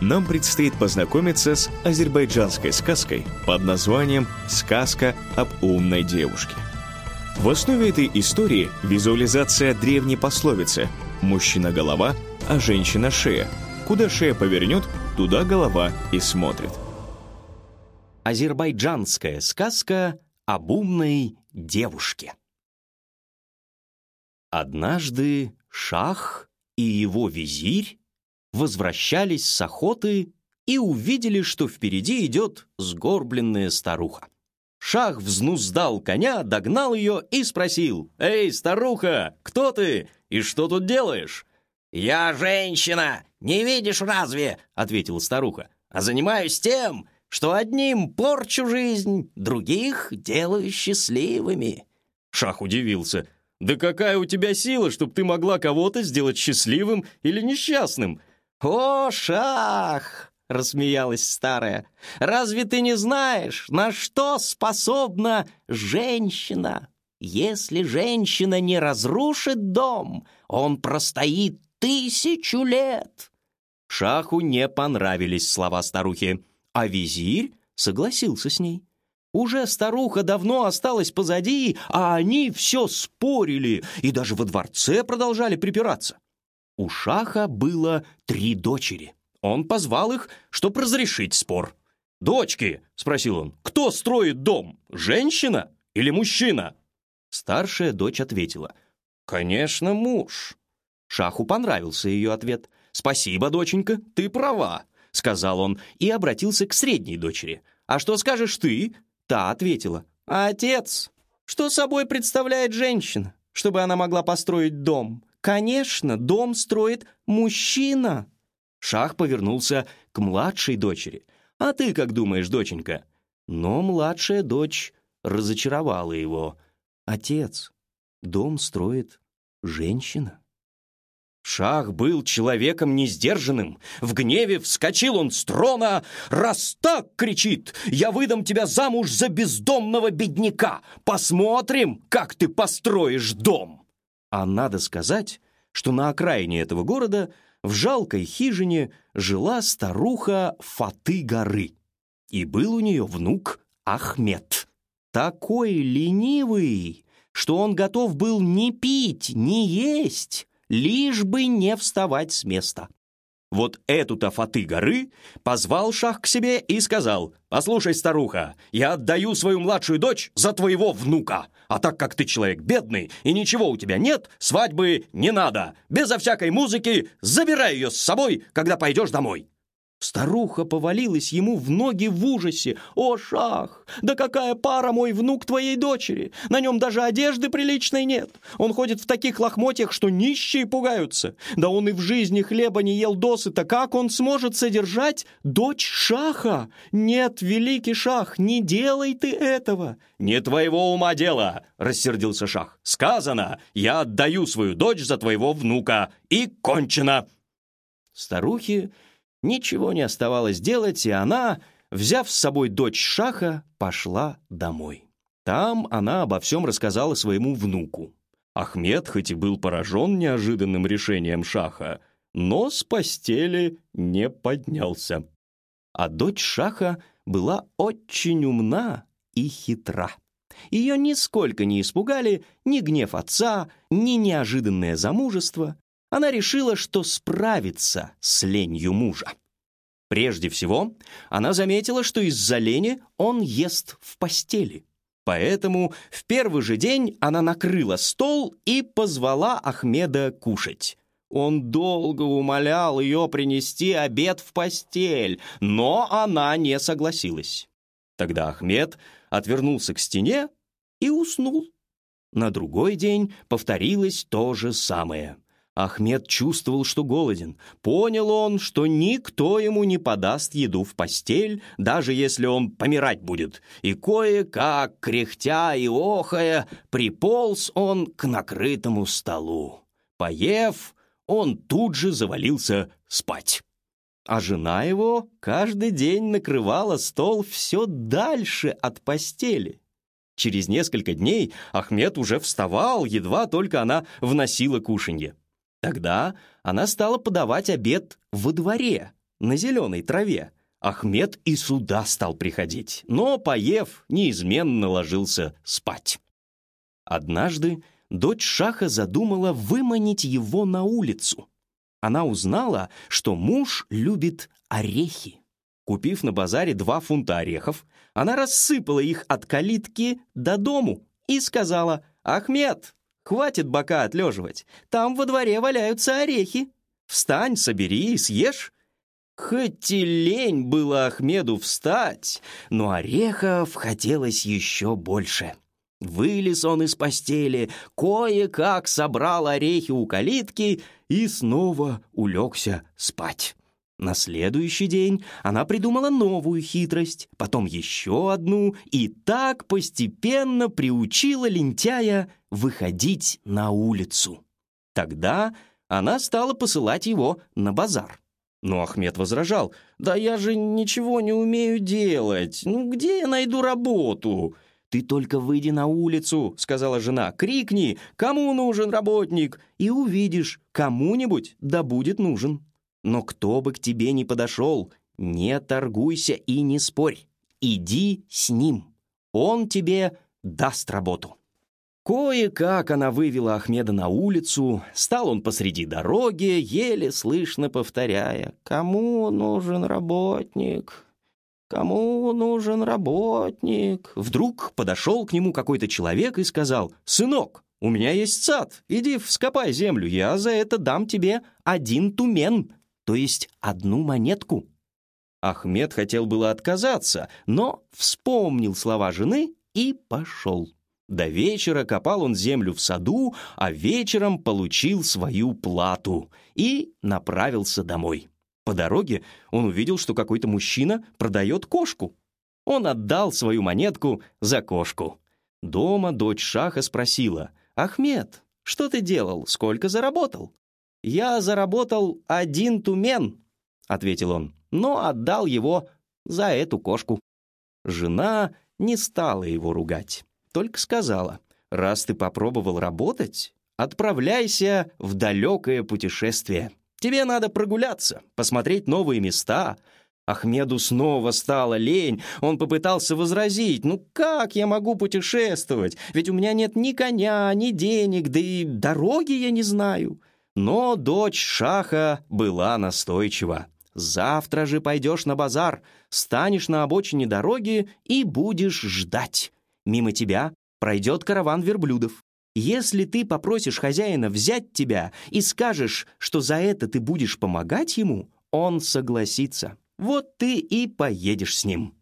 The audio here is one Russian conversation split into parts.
нам предстоит познакомиться с азербайджанской сказкой под названием «Сказка об умной девушке». В основе этой истории визуализация древней пословицы «Мужчина-голова, а женщина-шея». Куда шея повернет, туда голова и смотрит. Азербайджанская сказка об умной девушке. Однажды Шах и его визирь возвращались с охоты и увидели, что впереди идет сгорбленная старуха. Шах взнуздал коня, догнал ее и спросил, «Эй, старуха, кто ты и что тут делаешь?» «Я женщина, не видишь разве?» — ответила старуха. «А занимаюсь тем, что одним порчу жизнь, других делаю счастливыми». Шах удивился. «Да какая у тебя сила, чтобы ты могла кого-то сделать счастливым или несчастным?» «О, шах!» — рассмеялась старая. «Разве ты не знаешь, на что способна женщина? Если женщина не разрушит дом, он простоит тысячу лет». Шаху не понравились слова старухи, а визирь согласился с ней. Уже старуха давно осталась позади, а они все спорили и даже во дворце продолжали припираться. У Шаха было три дочери. Он позвал их, чтобы разрешить спор. «Дочки», — спросил он, — «кто строит дом, женщина или мужчина?» Старшая дочь ответила, «Конечно, муж». Шаху понравился ее ответ. «Спасибо, доченька, ты права», — сказал он и обратился к средней дочери. «А что скажешь ты?» Та ответила, «Отец, что собой представляет женщина, чтобы она могла построить дом? Конечно, дом строит мужчина. Шах повернулся к младшей дочери. А ты как думаешь, доченька? Но младшая дочь разочаровала его. Отец, дом строит женщина. Шах был человеком несдержанным. В гневе вскочил он с трона. «Раз так!» — кричит. «Я выдам тебя замуж за бездомного бедняка! Посмотрим, как ты построишь дом!» А надо сказать, что на окраине этого города в жалкой хижине жила старуха Фаты горы. И был у нее внук Ахмед. Такой ленивый, что он готов был не пить, не есть, лишь бы не вставать с места. Вот эту-то фаты горы позвал шах к себе и сказал, «Послушай, старуха, я отдаю свою младшую дочь за твоего внука, а так как ты человек бедный и ничего у тебя нет, свадьбы не надо. Безо всякой музыки забирай ее с собой, когда пойдешь домой». Старуха повалилась ему в ноги в ужасе. «О, Шах! Да какая пара мой внук твоей дочери! На нем даже одежды приличной нет! Он ходит в таких лохмотьях, что нищие пугаются! Да он и в жизни хлеба не ел досыта! Как он сможет содержать дочь Шаха? Нет, великий Шах, не делай ты этого!» «Не твоего ума дело!» — рассердился Шах. «Сказано! Я отдаю свою дочь за твоего внука! И кончено!» Старухи Ничего не оставалось делать, и она, взяв с собой дочь Шаха, пошла домой. Там она обо всем рассказала своему внуку. Ахмед хоть и был поражен неожиданным решением Шаха, но с постели не поднялся. А дочь Шаха была очень умна и хитра. Ее нисколько не испугали ни гнев отца, ни неожиданное замужество она решила, что справится с ленью мужа. Прежде всего, она заметила, что из-за лени он ест в постели. Поэтому в первый же день она накрыла стол и позвала Ахмеда кушать. Он долго умолял ее принести обед в постель, но она не согласилась. Тогда Ахмед отвернулся к стене и уснул. На другой день повторилось то же самое. Ахмед чувствовал, что голоден. Понял он, что никто ему не подаст еду в постель, даже если он помирать будет. И кое-как, кряхтя и охая, приполз он к накрытому столу. Поев, он тут же завалился спать. А жена его каждый день накрывала стол все дальше от постели. Через несколько дней Ахмед уже вставал, едва только она вносила кушанье. Тогда она стала подавать обед во дворе, на зеленой траве. Ахмед и сюда стал приходить, но, поев, неизменно ложился спать. Однажды дочь Шаха задумала выманить его на улицу. Она узнала, что муж любит орехи. Купив на базаре два фунта орехов, она рассыпала их от калитки до дому и сказала «Ахмед, Хватит бока отлеживать. Там во дворе валяются орехи. Встань, собери и съешь». Хоть и лень было Ахмеду встать, но орехов хотелось еще больше. Вылез он из постели, кое-как собрал орехи у калитки и снова улегся спать. На следующий день она придумала новую хитрость, потом еще одну, и так постепенно приучила лентяя выходить на улицу. Тогда она стала посылать его на базар. Но Ахмед возражал, «Да я же ничего не умею делать. Ну где я найду работу?» «Ты только выйди на улицу», — сказала жена, «крикни, кому нужен работник, и увидишь, кому-нибудь да будет нужен». Но кто бы к тебе ни подошел, не торгуйся и не спорь. Иди с ним. Он тебе даст работу». Кое-как она вывела Ахмеда на улицу, стал он посреди дороги, еле слышно повторяя «Кому нужен работник? Кому нужен работник?» Вдруг подошел к нему какой-то человек и сказал «Сынок, у меня есть сад, иди вскопай землю, я за это дам тебе один тумен» то есть одну монетку. Ахмед хотел было отказаться, но вспомнил слова жены и пошел. До вечера копал он землю в саду, а вечером получил свою плату и направился домой. По дороге он увидел, что какой-то мужчина продает кошку. Он отдал свою монетку за кошку. Дома дочь Шаха спросила, «Ахмед, что ты делал? Сколько заработал?» «Я заработал один тумен», — ответил он, «но отдал его за эту кошку». Жена не стала его ругать, только сказала, «Раз ты попробовал работать, отправляйся в далекое путешествие. Тебе надо прогуляться, посмотреть новые места». Ахмеду снова стало лень. Он попытался возразить. «Ну как я могу путешествовать? Ведь у меня нет ни коня, ни денег, да и дороги я не знаю». Но дочь Шаха была настойчива. «Завтра же пойдешь на базар, станешь на обочине дороги и будешь ждать. Мимо тебя пройдет караван верблюдов. Если ты попросишь хозяина взять тебя и скажешь, что за это ты будешь помогать ему, он согласится. Вот ты и поедешь с ним».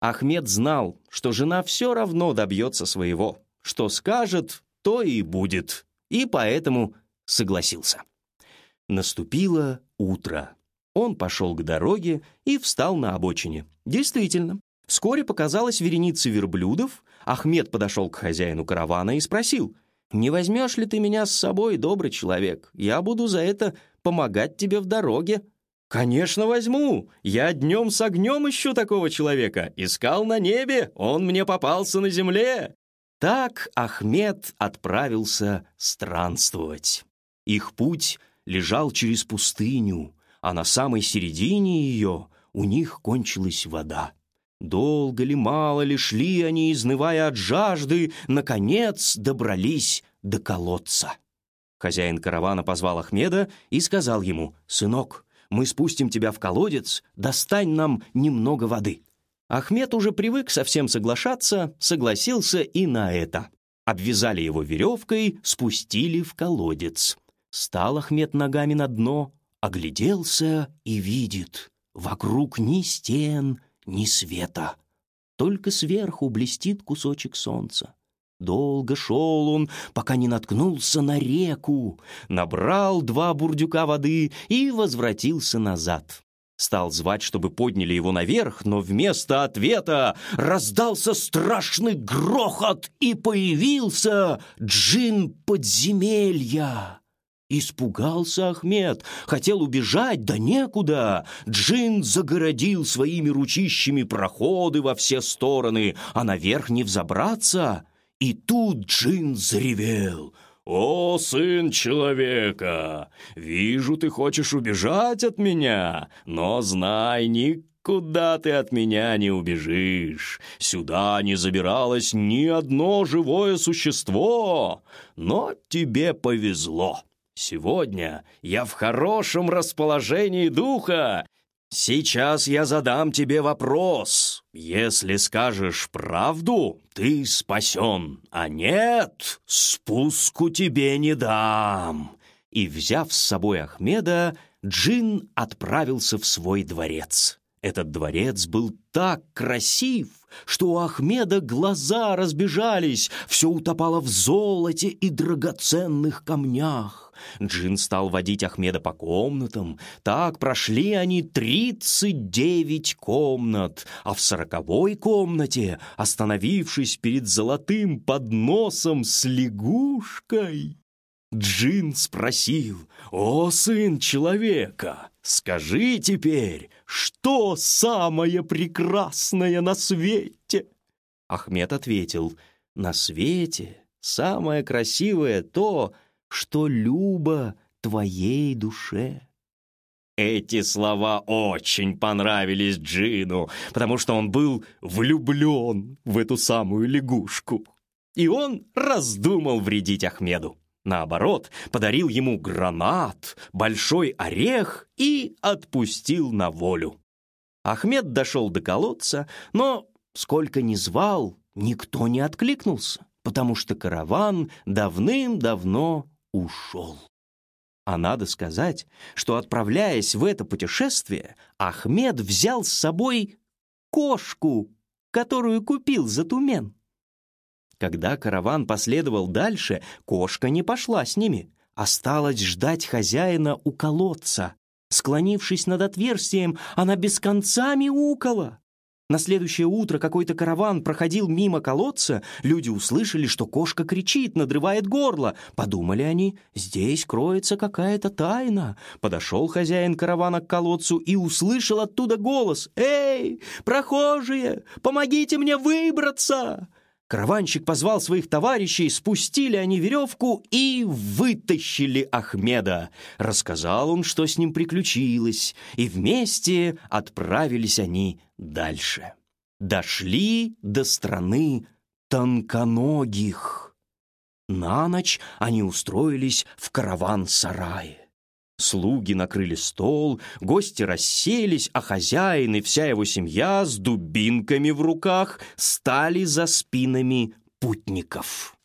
Ахмед знал, что жена все равно добьется своего. Что скажет, то и будет. И поэтому согласился. Наступило утро. Он пошел к дороге и встал на обочине. Действительно, вскоре показалась вереница верблюдов. Ахмед подошел к хозяину каравана и спросил, «Не возьмешь ли ты меня с собой, добрый человек? Я буду за это помогать тебе в дороге». «Конечно возьму! Я днем с огнем ищу такого человека. Искал на небе, он мне попался на земле». Так Ахмед отправился странствовать. Их путь лежал через пустыню, а на самой середине ее у них кончилась вода. Долго ли, мало ли шли они, изнывая от жажды, наконец добрались до колодца. Хозяин каравана позвал Ахмеда и сказал ему, «Сынок, Мы спустим тебя в колодец, достань нам немного воды». Ахмед уже привык совсем соглашаться, согласился и на это. Обвязали его веревкой, спустили в колодец. Стал Ахмед ногами на дно, огляделся и видит. Вокруг ни стен, ни света. Только сверху блестит кусочек солнца. Долго шел он, пока не наткнулся на реку, набрал два бурдюка воды и возвратился назад. Стал звать, чтобы подняли его наверх, но вместо ответа раздался страшный грохот, и появился джин подземелья. Испугался Ахмед, хотел убежать, да некуда. Джин загородил своими ручищами проходы во все стороны, а наверх не взобраться — и тут Джин заревел. «О, сын человека! Вижу, ты хочешь убежать от меня, но знай, никуда ты от меня не убежишь. Сюда не забиралось ни одно живое существо, но тебе повезло». Сегодня я в хорошем расположении духа Сейчас я задам тебе вопрос. Если скажешь правду, ты спасен, а нет, спуску тебе не дам». И, взяв с собой Ахмеда, Джин отправился в свой дворец. Этот дворец был так красив, что у Ахмеда глаза разбежались, все утопало в золоте и драгоценных камнях. Джин стал водить Ахмеда по комнатам. Так прошли они тридцать девять комнат, а в сороковой комнате, остановившись перед золотым подносом с лягушкой, Джин спросил, «О, сын человека, скажи теперь, что самое прекрасное на свете?» Ахмед ответил, «На свете самое красивое то, что любо твоей душе». Эти слова очень понравились Джину, потому что он был влюблен в эту самую лягушку. И он раздумал вредить Ахмеду. Наоборот, подарил ему гранат, большой орех и отпустил на волю. Ахмед дошел до колодца, но сколько ни звал, никто не откликнулся, потому что караван давным-давно ушел. А надо сказать, что, отправляясь в это путешествие, Ахмед взял с собой кошку, которую купил за тумен. Когда караван последовал дальше, кошка не пошла с ними, осталась ждать хозяина у колодца. Склонившись над отверстием, она без конца мяукала. На следующее утро какой-то караван проходил мимо колодца, люди услышали, что кошка кричит, надрывает горло. Подумали они, здесь кроется какая-то тайна. Подошел хозяин каравана к колодцу и услышал оттуда голос. «Эй, прохожие, помогите мне выбраться!» Караванщик позвал своих товарищей, спустили они веревку и вытащили Ахмеда. Рассказал он, что с ним приключилось, и вместе отправились они дальше. Дошли до страны тонконогих. На ночь они устроились в караван-сарае. Слуги накрыли стол, гости расселись, а хозяин и вся его семья с дубинками в руках стали за спинами путников.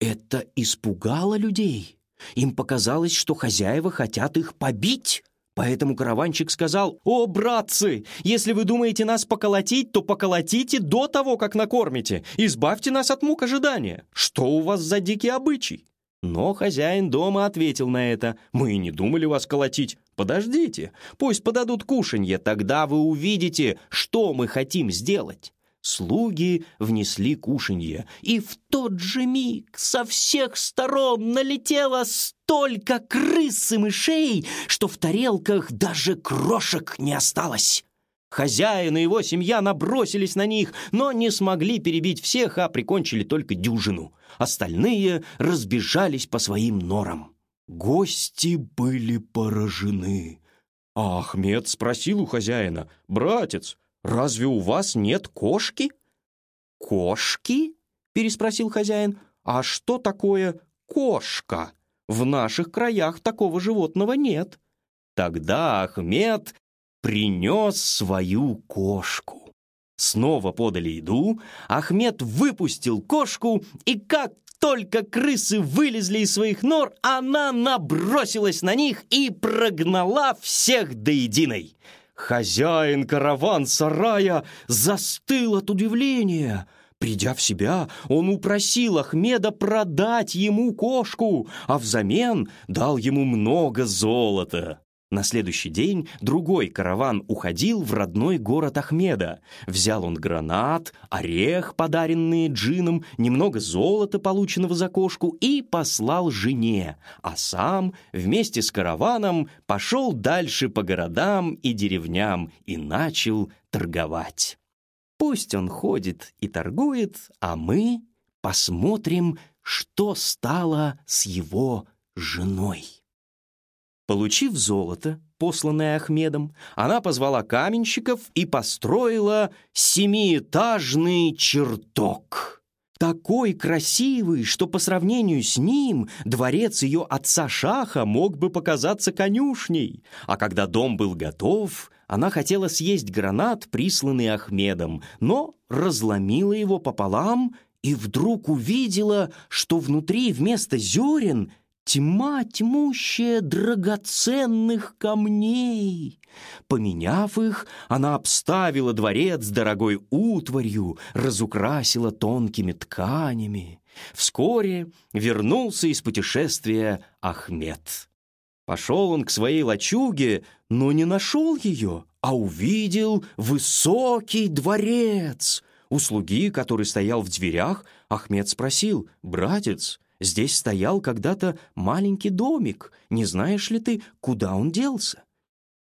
Это испугало людей. Им показалось, что хозяева хотят их побить. Поэтому караванчик сказал, «О, братцы, если вы думаете нас поколотить, то поколотите до того, как накормите. Избавьте нас от мук ожидания. Что у вас за дикий обычай?» Но хозяин дома ответил на это. «Мы и не думали вас колотить. Подождите, пусть подадут кушанье, тогда вы увидите, что мы хотим сделать». Слуги внесли кушанье, и в тот же миг со всех сторон налетело столько крыс и мышей, что в тарелках даже крошек не осталось. Хозяин и его семья набросились на них, но не смогли перебить всех, а прикончили только дюжину. Остальные разбежались по своим норам. Гости были поражены. А Ахмед спросил у хозяина, «Братец, разве у вас нет кошки?» «Кошки?» — переспросил хозяин. «А что такое кошка? В наших краях такого животного нет». Тогда Ахмед принес свою кошку. Снова подали еду, Ахмед выпустил кошку, и как только крысы вылезли из своих нор, она набросилась на них и прогнала всех до единой. Хозяин караван-сарая застыл от удивления. Придя в себя, он упросил Ахмеда продать ему кошку, а взамен дал ему много золота. На следующий день другой караван уходил в родной город Ахмеда. Взял он гранат, орех, подаренный джином, немного золота, полученного за кошку, и послал жене, а сам вместе с караваном пошел дальше по городам и деревням и начал торговать. Пусть он ходит и торгует, а мы посмотрим, что стало с его женой. Получив золото, посланное Ахмедом, она позвала каменщиков и построила семиэтажный чертог. Такой красивый, что по сравнению с ним дворец ее отца Шаха мог бы показаться конюшней. А когда дом был готов, она хотела съесть гранат, присланный Ахмедом, но разломила его пополам и вдруг увидела, что внутри вместо зерен — Тьма тьмущая драгоценных камней. Поменяв их, она обставила дворец дорогой утварью, разукрасила тонкими тканями. Вскоре вернулся из путешествия Ахмед. Пошел он к своей лачуге, но не нашел ее, а увидел высокий дворец. У слуги, который стоял в дверях, Ахмед спросил, «Братец, Здесь стоял когда-то маленький домик. Не знаешь ли ты, куда он делся?»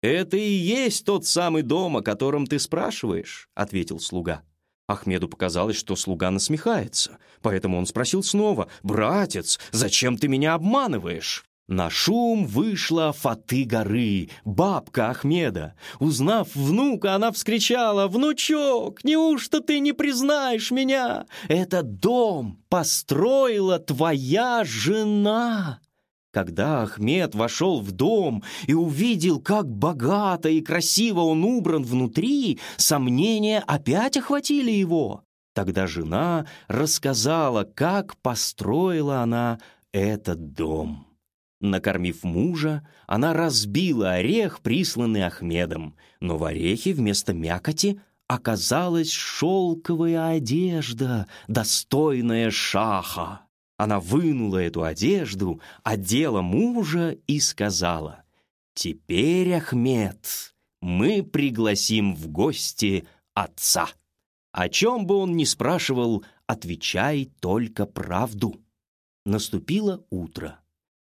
«Это и есть тот самый дом, о котором ты спрашиваешь», — ответил слуга. Ахмеду показалось, что слуга насмехается, поэтому он спросил снова, «Братец, зачем ты меня обманываешь?» На шум вышла Фаты горы, бабка Ахмеда. Узнав внука, она вскричала, «Внучок, неужто ты не признаешь меня? Этот дом построила твоя жена!» Когда Ахмед вошел в дом и увидел, как богато и красиво он убран внутри, сомнения опять охватили его. Тогда жена рассказала, как построила она этот дом. Накормив мужа, она разбила орех, присланный Ахмедом, но в орехе вместо мякоти оказалась шелковая одежда, достойная шаха. Она вынула эту одежду, одела мужа и сказала, «Теперь, Ахмед, мы пригласим в гости отца. О чем бы он ни спрашивал, отвечай только правду». Наступило утро.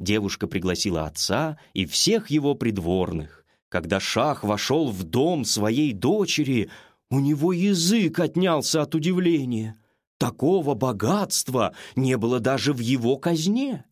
Девушка пригласила отца и всех его придворных. Когда Шах вошел в дом своей дочери, у него язык отнялся от удивления. Такого богатства не было даже в его казне.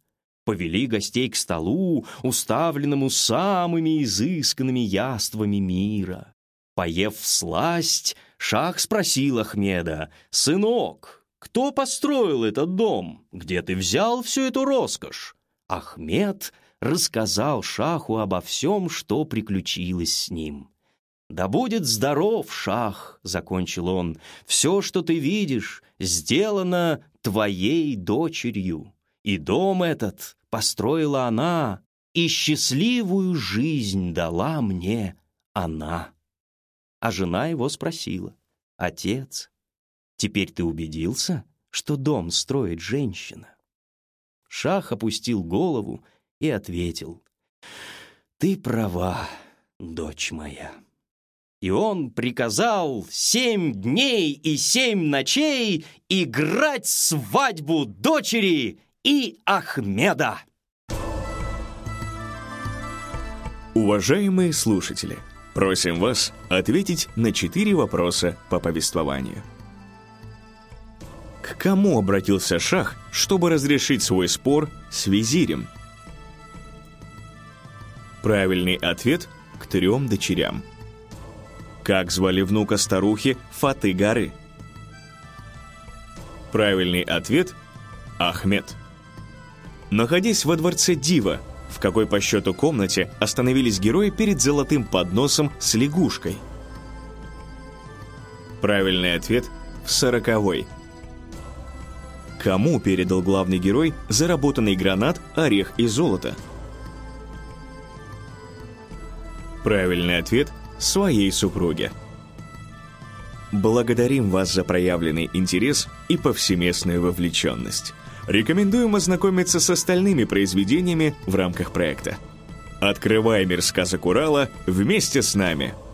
Повели гостей к столу, уставленному самыми изысканными яствами мира. Поев в сласть, Шах спросил Ахмеда, «Сынок, кто построил этот дом? Где ты взял всю эту роскошь?» Ахмед рассказал Шаху обо всем, что приключилось с ним. «Да будет здоров, Шах!» — закончил он. «Все, что ты видишь, сделано твоей дочерью, и дом этот построила она, и счастливую жизнь дала мне она». А жена его спросила, «Отец, теперь ты убедился, что дом строит женщина?» Шах опустил голову и ответил, «Ты права, дочь моя». И он приказал семь дней и семь ночей играть свадьбу дочери и Ахмеда. Уважаемые слушатели, просим вас ответить на четыре вопроса по повествованию. К кому обратился Шах, чтобы разрешить свой спор с визирем? Правильный ответ – к трем дочерям. Как звали внука старухи Фаты горы? Правильный ответ – Ахмед. Находясь во дворце Дива, в какой по счету комнате остановились герои перед золотым подносом с лягушкой? Правильный ответ – в сороковой. Кому передал главный герой заработанный гранат, орех и золото? Правильный ответ – своей супруге. Благодарим вас за проявленный интерес и повсеместную вовлеченность. Рекомендуем ознакомиться с остальными произведениями в рамках проекта. Открывай мир сказок Урала вместе с нами –